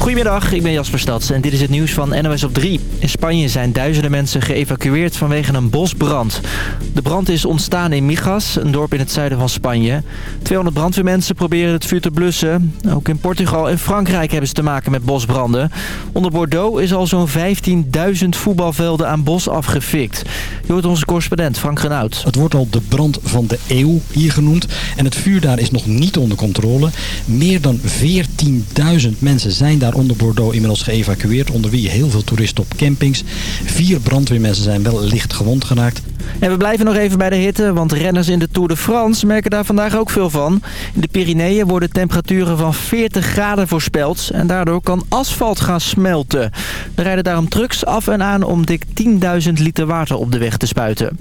Goedemiddag, ik ben Jasper Stads en dit is het nieuws van NOS op 3. In Spanje zijn duizenden mensen geëvacueerd vanwege een bosbrand. De brand is ontstaan in Migas, een dorp in het zuiden van Spanje. 200 brandweermensen proberen het vuur te blussen. Ook in Portugal en Frankrijk hebben ze te maken met bosbranden. Onder Bordeaux is al zo'n 15.000 voetbalvelden aan bos afgefikt. Je hoort onze correspondent Frank Renaud. Het wordt al de brand van de eeuw hier genoemd. En het vuur daar is nog niet onder controle. Meer dan 14.000 mensen zijn daar onder Bordeaux inmiddels geëvacueerd. Onder wie heel veel toeristen op campings. Vier brandweermensen zijn wel licht gewond geraakt. En we blijven nog even bij de hitte, want renners in de Tour de France merken daar vandaag ook veel van. In de Pyreneeën worden temperaturen van 40 graden voorspeld en daardoor kan asfalt gaan smelten. Er rijden daarom trucks af en aan om dik 10.000 liter water op de weg te spuiten.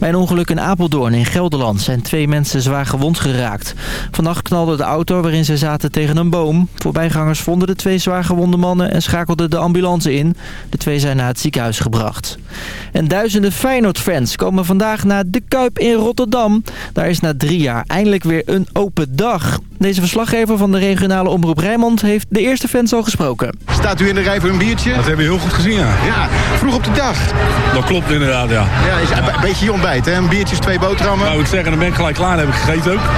Bij een ongeluk in Apeldoorn in Gelderland zijn twee mensen zwaar gewond geraakt. Vannacht knalde de auto waarin ze zaten tegen een boom. Voorbijgangers vonden de twee zwaar gewonde mannen en schakelden de ambulance in. De twee zijn naar het ziekenhuis gebracht. En duizenden Feyenoord-fans komen vandaag naar De Kuip in Rotterdam. Daar is na drie jaar eindelijk weer een open dag. Deze verslaggever van de regionale omroep Rijnmond heeft de eerste fans al gesproken. Staat u in de rij voor een biertje? Dat hebben we heel goed gezien, ja. Ja, vroeg op de dag. Dat klopt inderdaad, ja. Ja, is een beetje je hè? Een biertje, twee boterhammen. Nou, ik zeggen, dan ben ik gelijk klaar. Dan heb ik gegeten ook.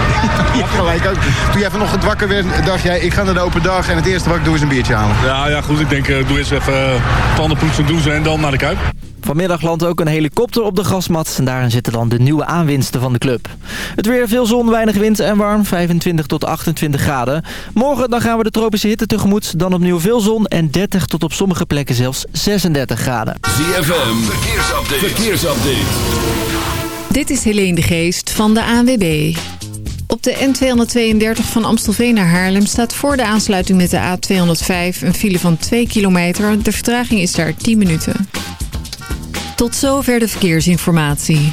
Ja, gelijk ook. Toen jij vanochtend wakker werd, dacht jij, ik ga naar de open dag en het eerste wat ik doe is een biertje halen. Ja, ja goed. Ik denk, uh, doe eens even uh, tanden poetsen, douchen en dan naar de Kuip. Vanmiddag landt ook een helikopter op de gasmat. En daarin zitten dan de nieuwe aanwinsten van de club. Het weer veel zon, weinig wind en warm. 25 tot 28 graden. Morgen dan gaan we de tropische hitte tegemoet. Dan opnieuw veel zon en 30 tot op sommige plekken zelfs 36 graden. ZFM, verkeersupdate. verkeersupdate. Dit is Helene de Geest van de ANWB. Op de N232 van Amstelveen naar Haarlem staat voor de aansluiting met de A205 een file van 2 kilometer. De vertraging is daar 10 minuten. Tot zover de verkeersinformatie.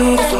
You.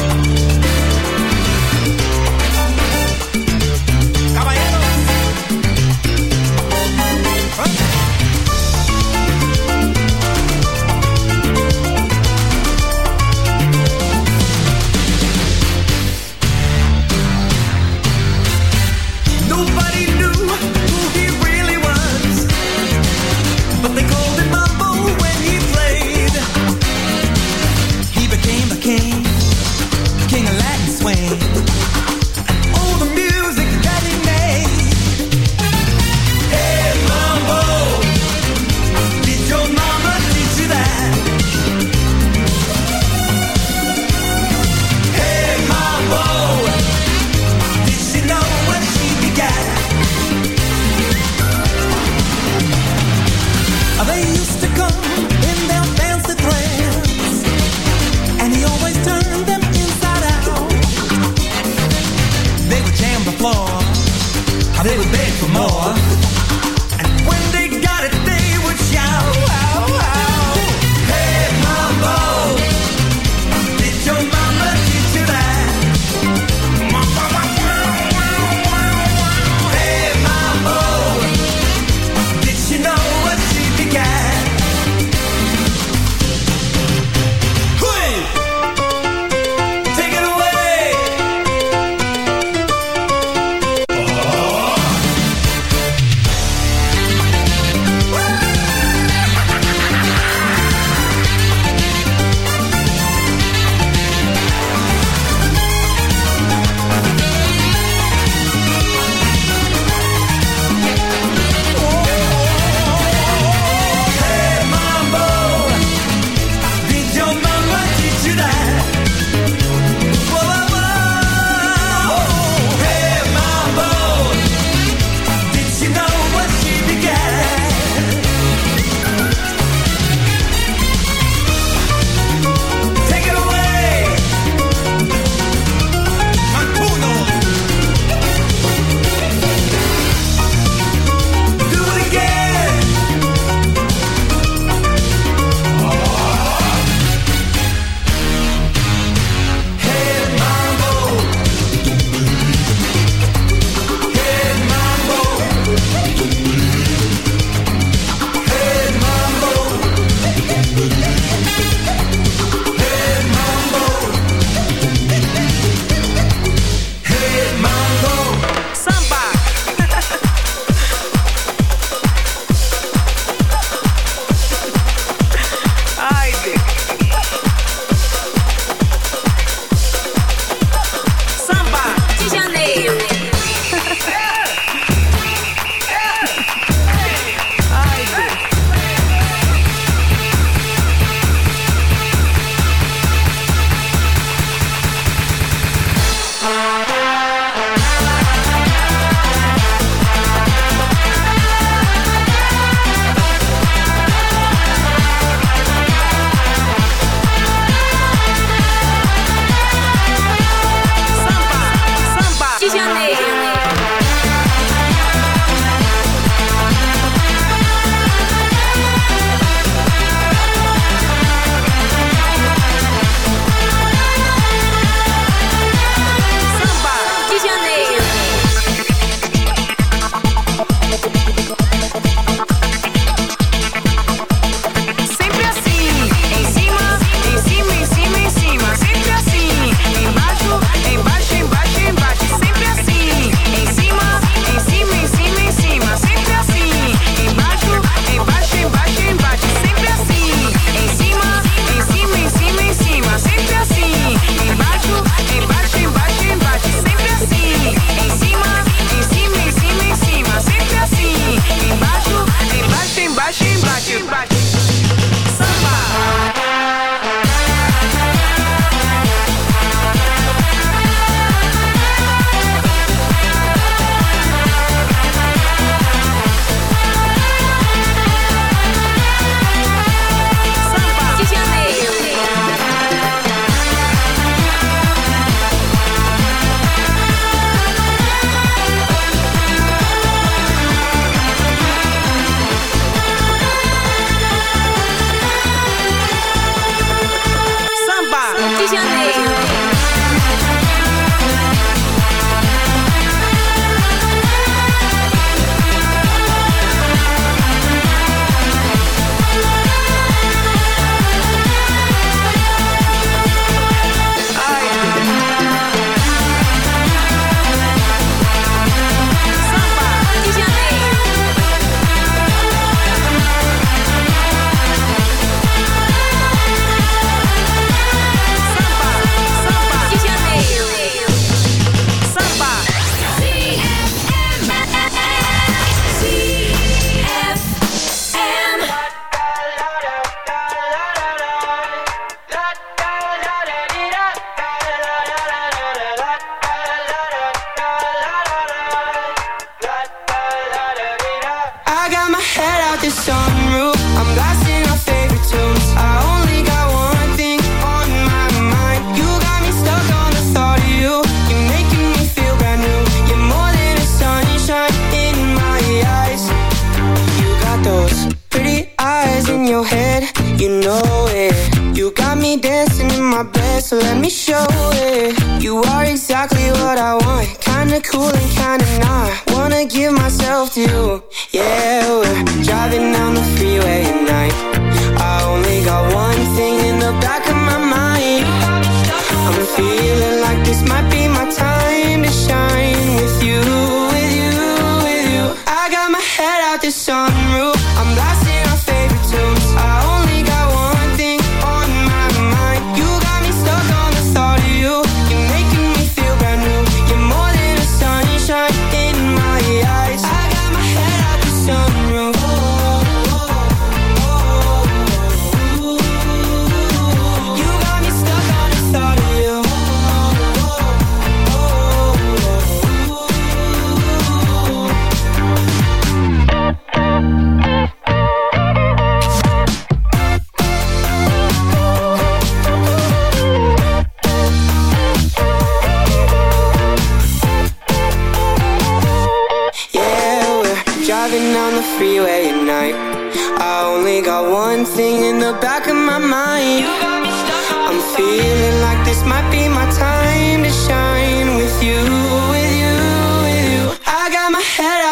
this song.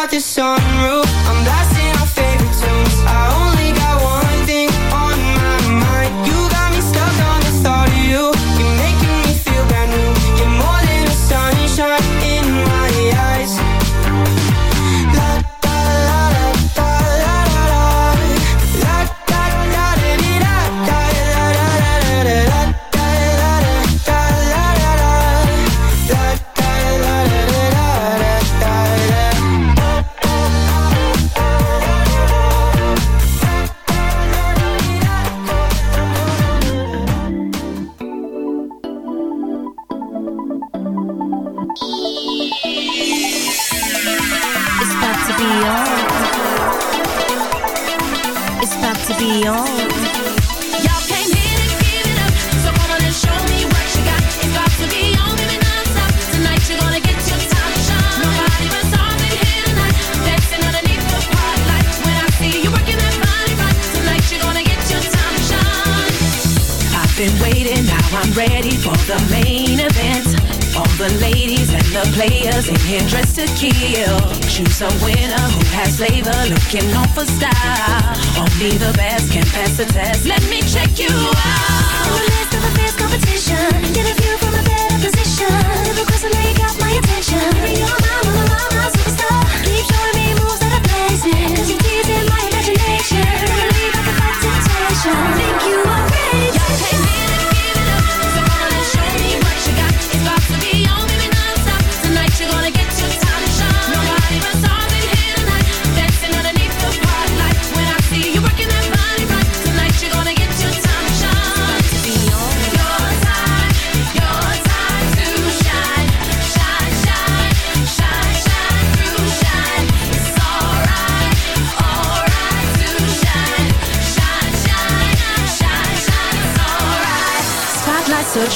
out the sunroof.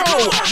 a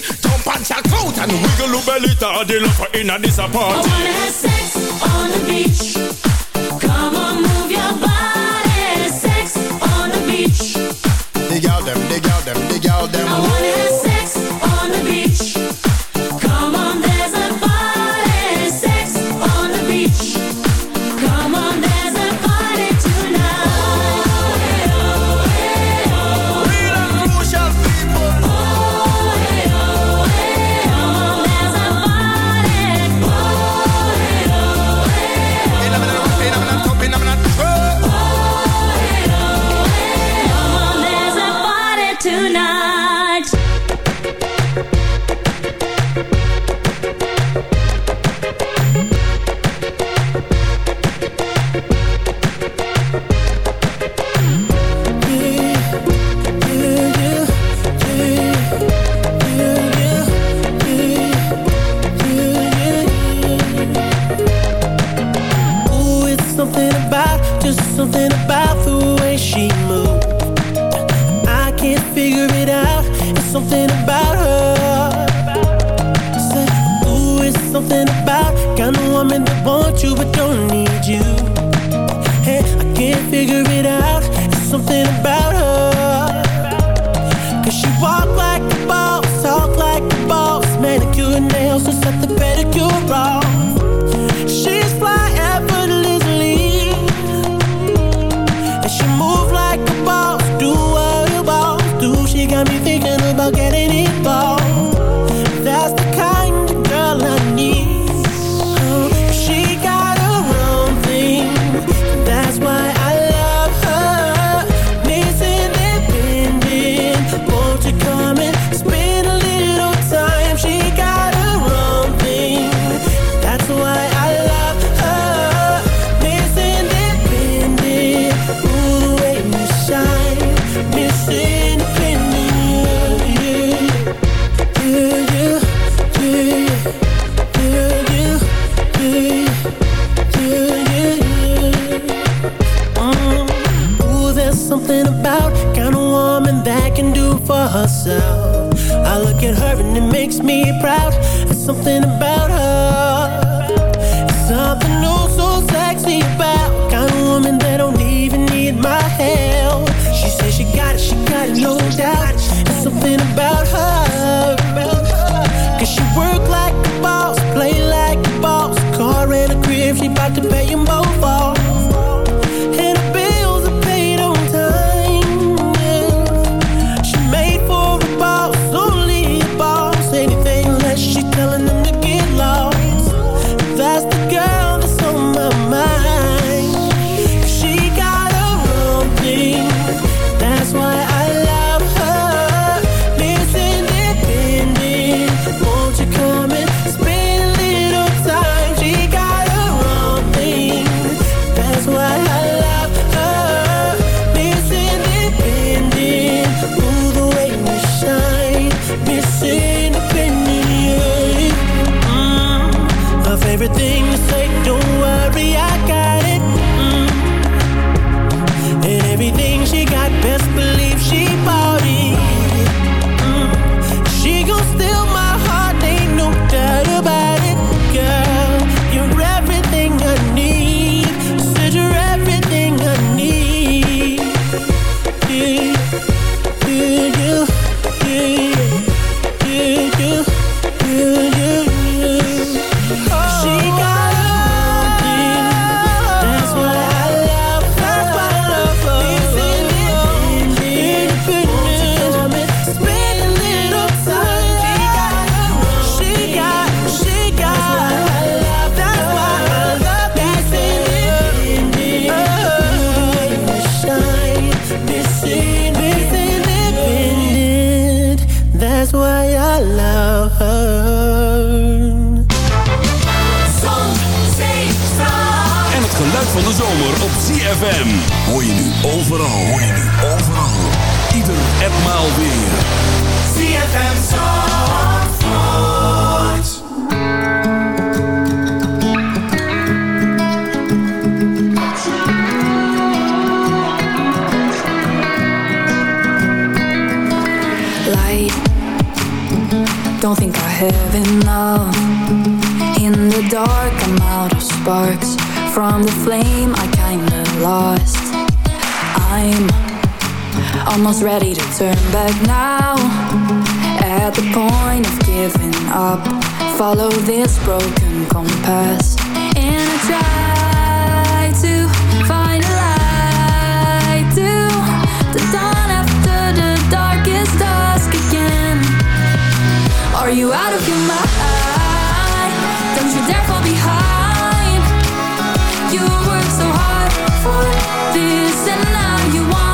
Jump and shout out and wiggle your belly to the love in a disappoint. I wanna have sex on the beach. Come on, move your body. Sex on the beach. Dig out them, dig out them, dig out them. I wanna have I look at her and it makes me proud. There's something about her. It's something new so sexy about. Kind of woman that don't even need my help. She says she got it, she got it, no doubt. There's something about her. de zomer op CFM. Hoor je nu overal, hoor je nu overal. Ieder en maal weer. CFM Zandvoort. Light, don't think I have enough. In the dark, I'm out of sparks. from the flame I kinda lost. I'm almost ready to turn back now. At the point of giving up Follow this broken compass. And I try to find a light To the dawn after the darkest dusk again. Are you out of your mind? You worked so hard for this and now you want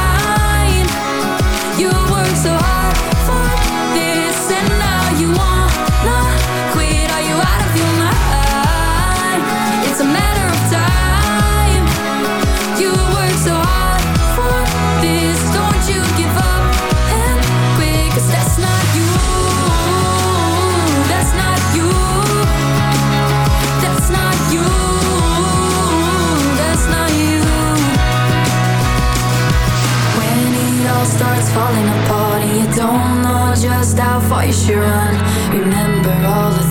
style, fight you should run. Remember all the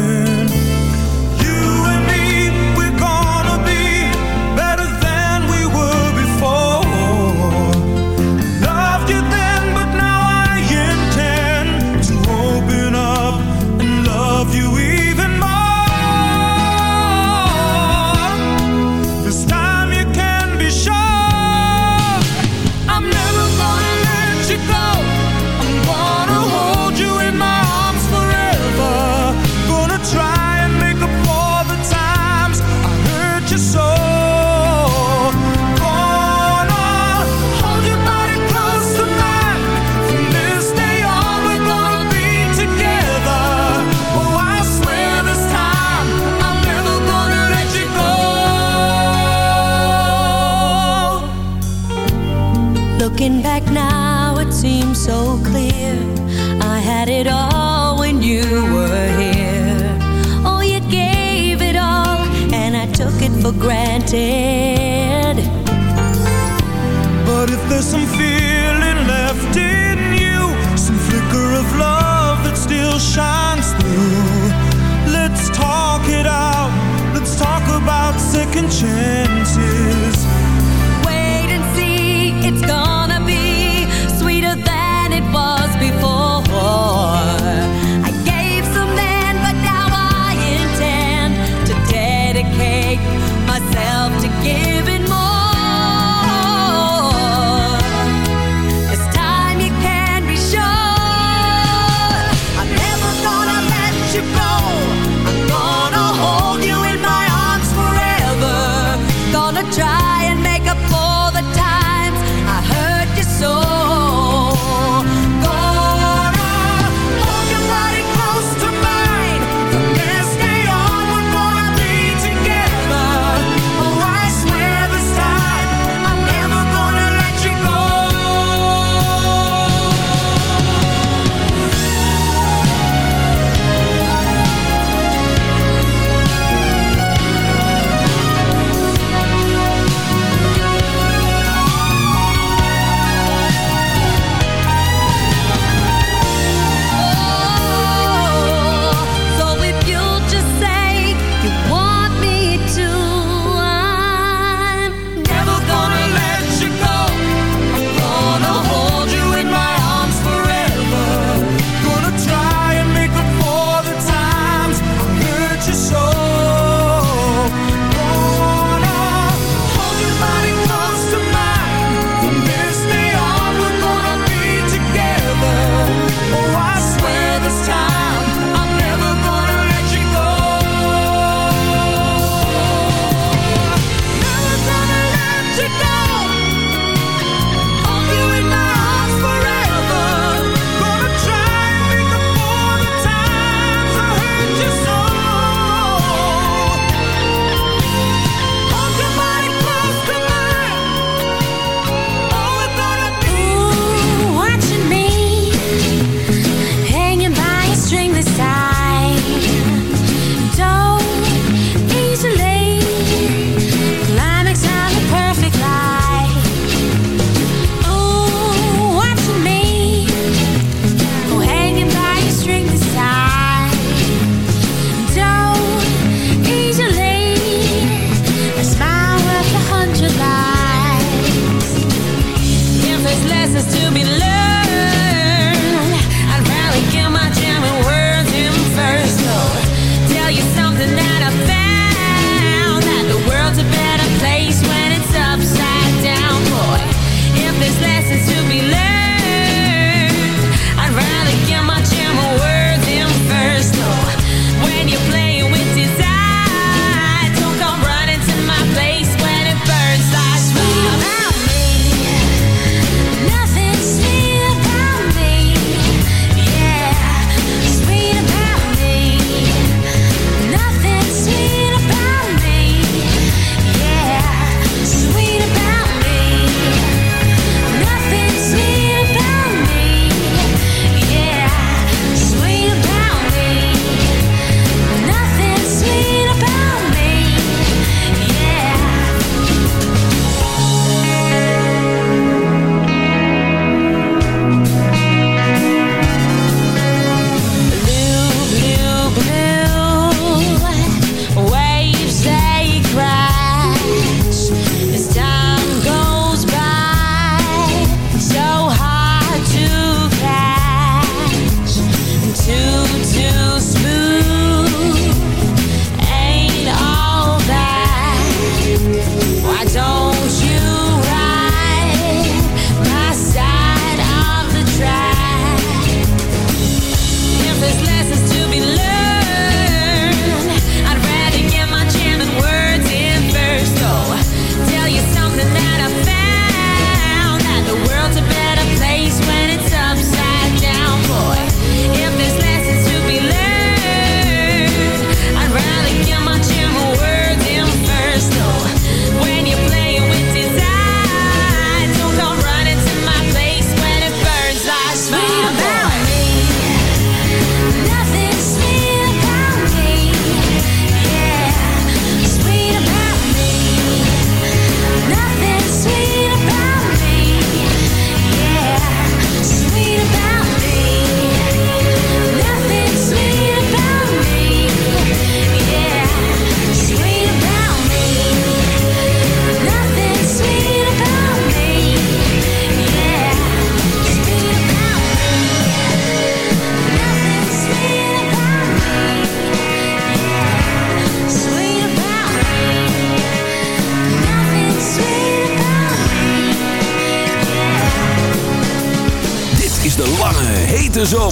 second chances. Wait and see, it's gone.